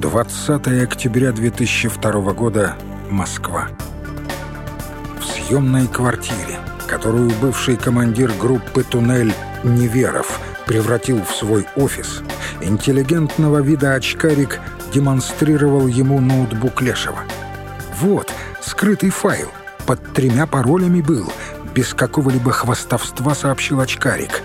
20 октября 2002 года, Москва. В съемной квартире, которую бывший командир группы «Туннель» Неверов превратил в свой офис, интеллигентного вида очкарик демонстрировал ему ноутбук Лешева. Вот, скрытый файл, под тремя паролями был, без какого-либо хвастовства сообщил очкарик.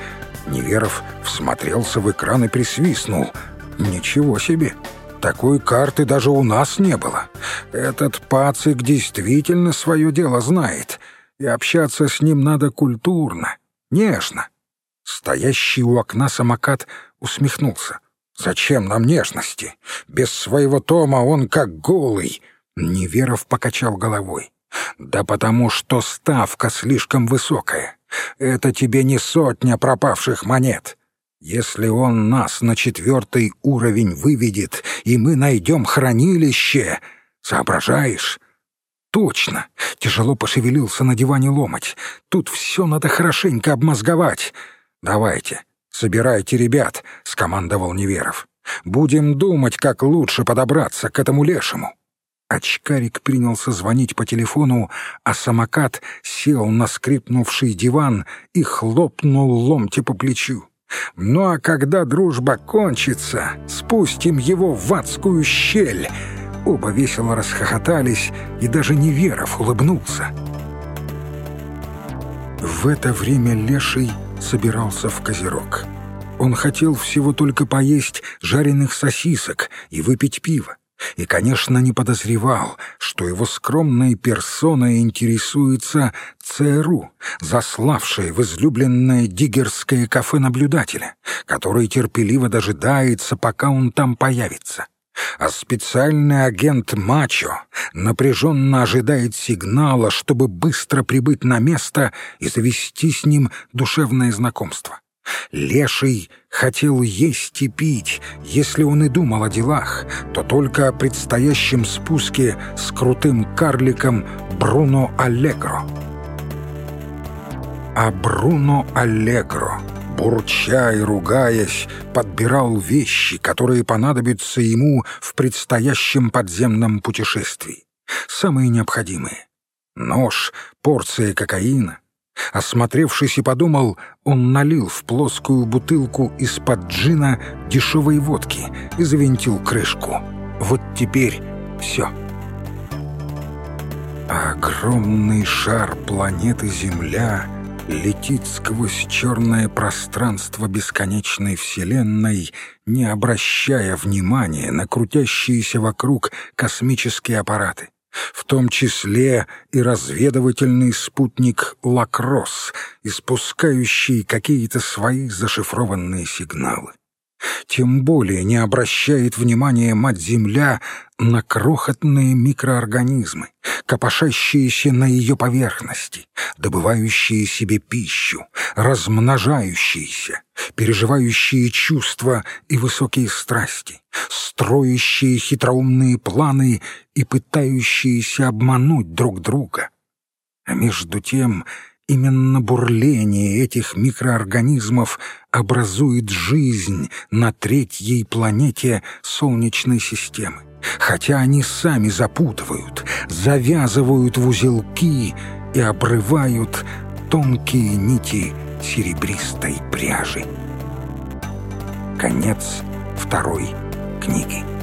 Неверов всмотрелся в экран и присвистнул. «Ничего себе! Такой карты даже у нас не было. Этот пацик действительно свое дело знает, и общаться с ним надо культурно, нежно». Стоящий у окна самокат усмехнулся. «Зачем нам нежности? Без своего Тома он как голый!» Неверов покачал головой. «Да потому что ставка слишком высокая. Это тебе не сотня пропавших монет. Если он нас на четвертый уровень выведет, и мы найдем хранилище, соображаешь?» «Точно!» — тяжело пошевелился на диване ломать. «Тут все надо хорошенько обмозговать. Давайте, собирайте ребят», — скомандовал Неверов. «Будем думать, как лучше подобраться к этому лешему». Очкарик принялся звонить по телефону, а самокат сел на скрипнувший диван и хлопнул ломти по плечу. «Ну а когда дружба кончится, спустим его в адскую щель!» Оба весело расхохотались, и даже Неверов улыбнулся. В это время Леший собирался в Козерог. Он хотел всего только поесть жареных сосисок и выпить пиво и, конечно, не подозревал, что его скромной персоной интересуется ЦРУ, заславшее в излюбленное диггерское кафе наблюдателя, который терпеливо дожидается, пока он там появится. А специальный агент Мачо напряженно ожидает сигнала, чтобы быстро прибыть на место и завести с ним душевное знакомство. Леший хотел есть и пить. Если он и думал о делах, то только о предстоящем спуске с крутым карликом Бруно Аллегро. А Бруно Аллегро, бурча и ругаясь, подбирал вещи, которые понадобятся ему в предстоящем подземном путешествии. Самые необходимые. Нож, порция кокаина, Осмотревшись и подумал, он налил в плоскую бутылку из-под джина дешевой водки и завинтил крышку. Вот теперь все. Огромный шар планеты Земля летит сквозь черное пространство бесконечной Вселенной, не обращая внимания на крутящиеся вокруг космические аппараты в том числе и разведывательный спутник «Лакросс», испускающий какие-то свои зашифрованные сигналы. Тем более не обращает внимания Мать-Земля на крохотные микроорганизмы, копошащиеся на ее поверхности, добывающие себе пищу, размножающиеся, переживающие чувства и высокие страсти, строящие хитроумные планы и пытающиеся обмануть друг друга. А между тем Именно бурление этих микроорганизмов образует жизнь на третьей планете Солнечной системы. Хотя они сами запутывают, завязывают в узелки и обрывают тонкие нити серебристой пряжи. Конец второй книги.